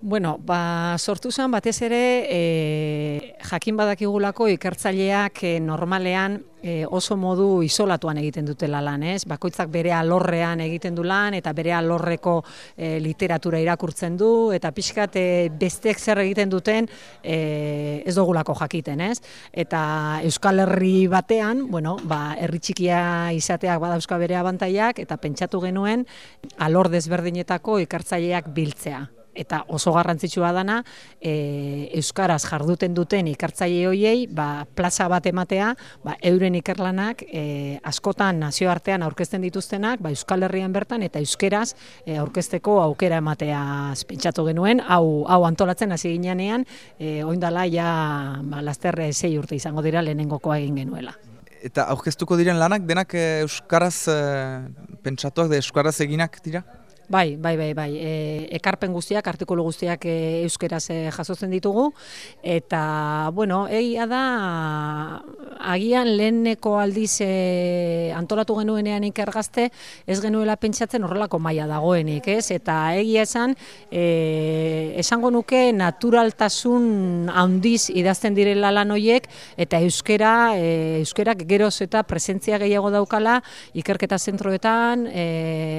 Bueno, ba, sortu zen batez ere e, jakin badakigulako ikertzaileak e, normalean e, oso modu isolatuan egiten dutela lan, ez? Bakoitzak bere alorrean egiten du lan eta bere alorreko e, literatura irakurtzen du eta pixkat e, besteek zer egiten duten e, ez dugulako jakiten, ez? Eta Euskal Herri batean, bueno, ba, herri txikia izateak badauzka bere abantaiak eta pentsatu genuen alor desberdinetako ikertzaileak biltzea eta oso garrantzitsua dana e, euskaraz jarduten duten ikertzaile hoiei ba, plaza bat ematea ba, euren ikerlanak e, askotan nazioartean aurkezten dituztenak ba, Euskal Herrian bertan eta euskeraz e, aurkezteko aukera ematea pentsatu genuen hau hau antolatzen hasi ginean e, oindala ja ba, lasterre sei urte izango dira lehenengokoa egin genuela Eta aurkeztuko diren lanak denak euskaraz e, pentsatuak da euskaraz eginak dira? Bai, bai, bai, bai. E, ekarpen guztiak, artikulu guztiak e, euskeraz e, jasotzen ditugu eta bueno, egia da agian leheneko aldiz e, antolatu genuenean ikergazte ez genuela pentsatzen horrelako maila dagoenik, ez? Eta egia esan e, esango nuke naturaltasun handiz idazten direla lan hoiek eta euskera e, euskerak geroz eta presentzia gehiago daukala ikerketa zentroetan e,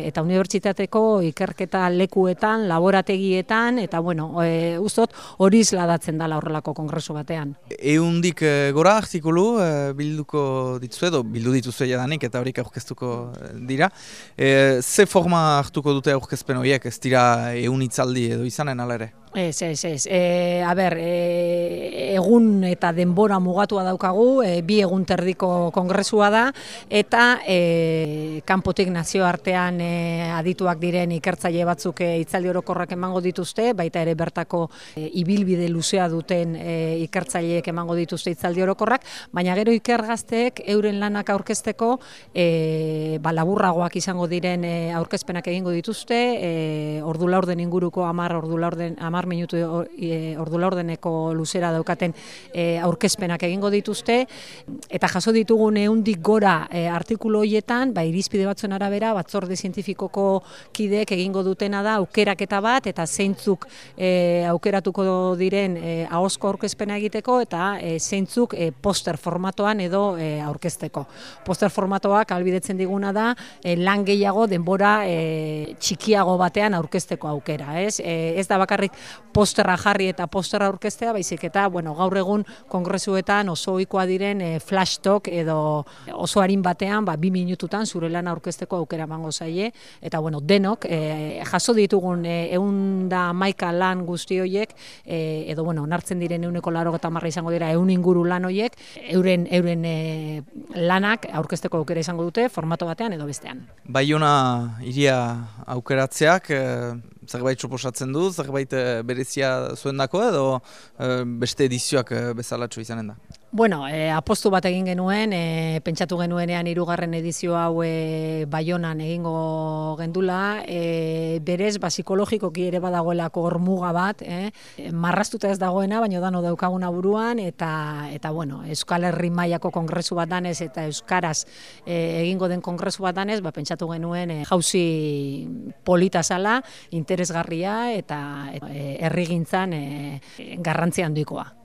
eta unibertsitateko ikerketa lekuetan, laborategietan, eta bueno, e, uztot hori izladatzen dela horrelako kongresu batean. Eundik e, gora artikulu bilduko ditzu edo, bildu dituzue jadanik eta horik aurkeztuko dira. E, ze forma hartuko dute aurkezpen horiek, ez dira eun itzaldi edo izanen alere? Ez, ez, ez. E, a ber, e, egun eta denbora mugatua daukagu, e, bi egun terdiko kongresua da, eta e, kanpotik nazioartean e, adituak diren ikertzaile batzuk e, itzaldi orokorrak emango dituzte, baita ere bertako e, ibilbide luzea duten e, ikertzaileek emango dituzte itzaldi orokorrak, baina gero ikergazteek euren lanak aurkezteko e, ba, laburragoak izango diren e, aurkezpenak egingo dituzte, e, ordu laurden inguruko amar, ordu laurden amar minutu e, ordu laurdeneko luzera daukaten e, aurkezpenak egingo dituzte, eta jaso ditugun eundik gora e, artikulu horietan, ba, irizpide batzuen arabera, batzorde zientifikoko kideek egingo dutena da aukeraketa bat, eta zeintzuk e, aukeratuko diren e, ahosko aurkezpena egiteko, eta e, zeintzuk e, poster formatoan edo e, aurkezteko. Poster formatoak albidetzen diguna da, e, lan gehiago denbora e, txikiago batean aurkezteko aukera. Ez, e, ez da bakarrik posterra jarri eta posterra aurkeztea, baizik eta bueno, gaur egun kongresuetan oso ohikoa diren e, flash talk edo oso harin batean, ba, bi minututan zure lan aurkezteko aukera emango zaie, eta bueno, denok, e, jaso ditugun e, eun da maika lan guzti horiek, e, edo bueno, onartzen diren euneko laro eta marra izango dira eun inguru lan horiek, euren, euren e, lanak aurkezteko aukera izango dute, formato batean edo bestean. Baiona iria aukeratzeak, zerbait suposatzen du, zerbait eh, berezia zuen dako edo eh, beste edizioak eh, bezalatxo izanen da? Bueno, e, apostu bat egin genuen, e, pentsatu genuenean hirugarren edizio hau e, baionan egingo gendula, e, berez, ba, psikologikoki ere badagoelako hormuga bat, e, marrastuta ez dagoena, baina dano daukaguna buruan, eta, eta bueno, Euskal Herri Maiako kongresu bat danez, eta Euskaraz e, egingo den kongresu bat danez, ba, pentsatu genuen e, jauzi polita zala, interesgarria, eta e, errigintzan e, garrantzia handikoa.